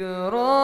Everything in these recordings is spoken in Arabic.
ذكرى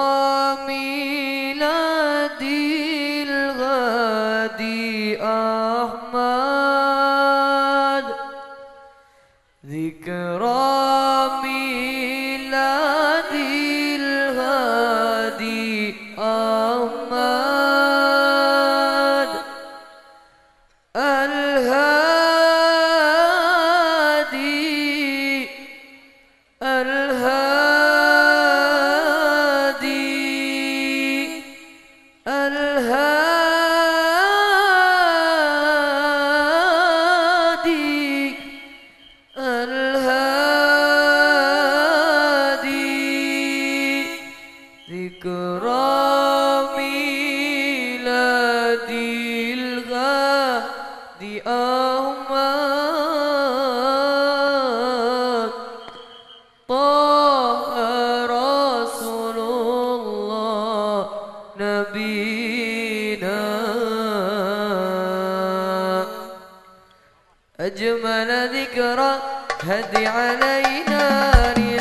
دياهما طه رسول الله نبينا. أجمل ذكرى هدي علينا رياض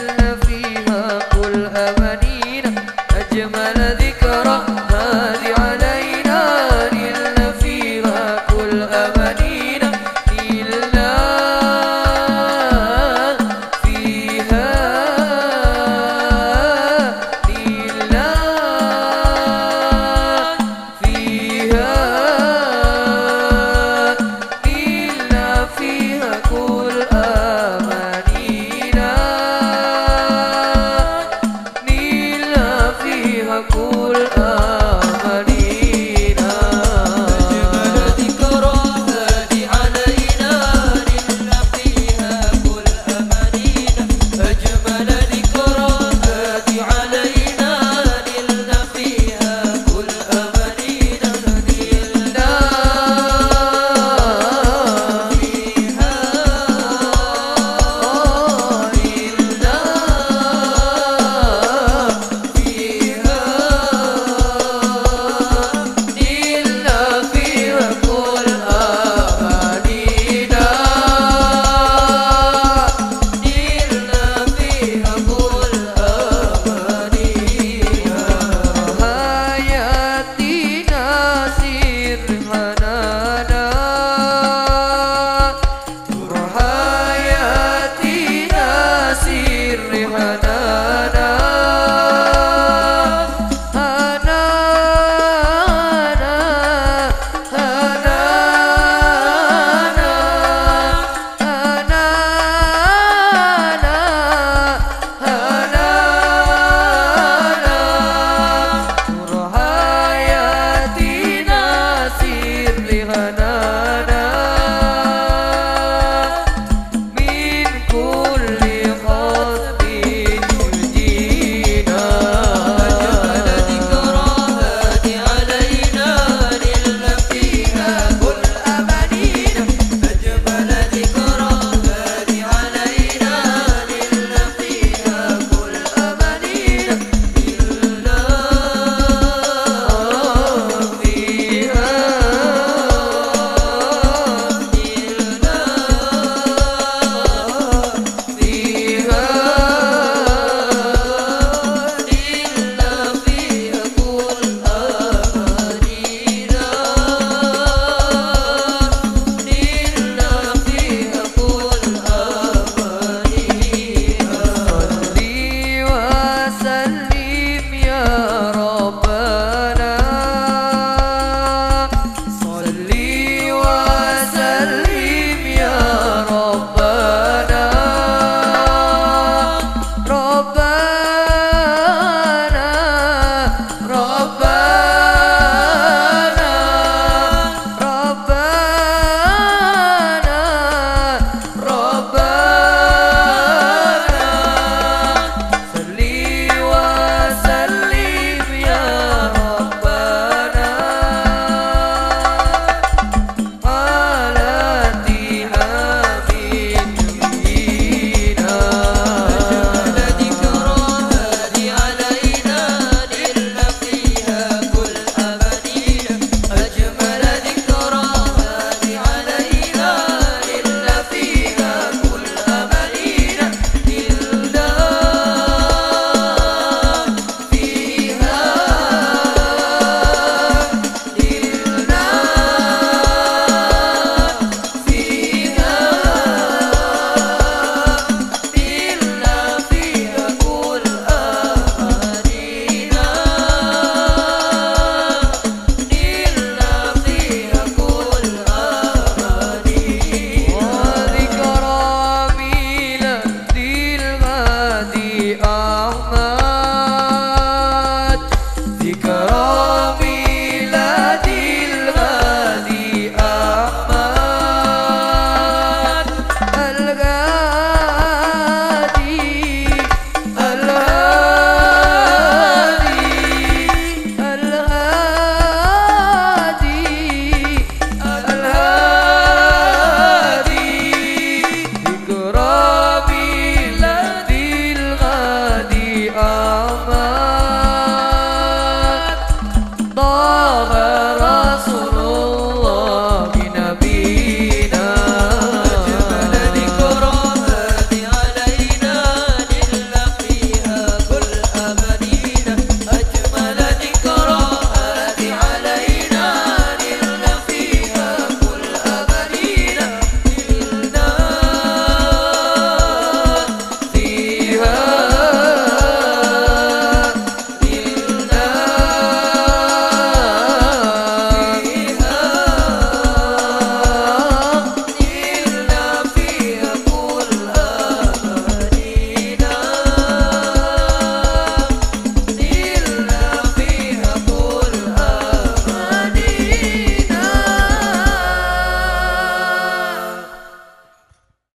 over